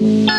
Live.